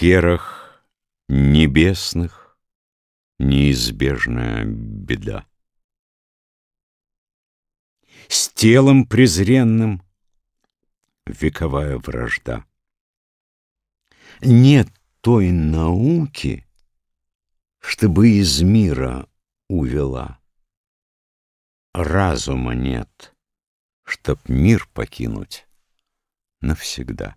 сферах небесных неизбежная беда. С телом презренным вековая вражда. Нет той науки, чтобы из мира увела. Разума нет, чтоб мир покинуть навсегда.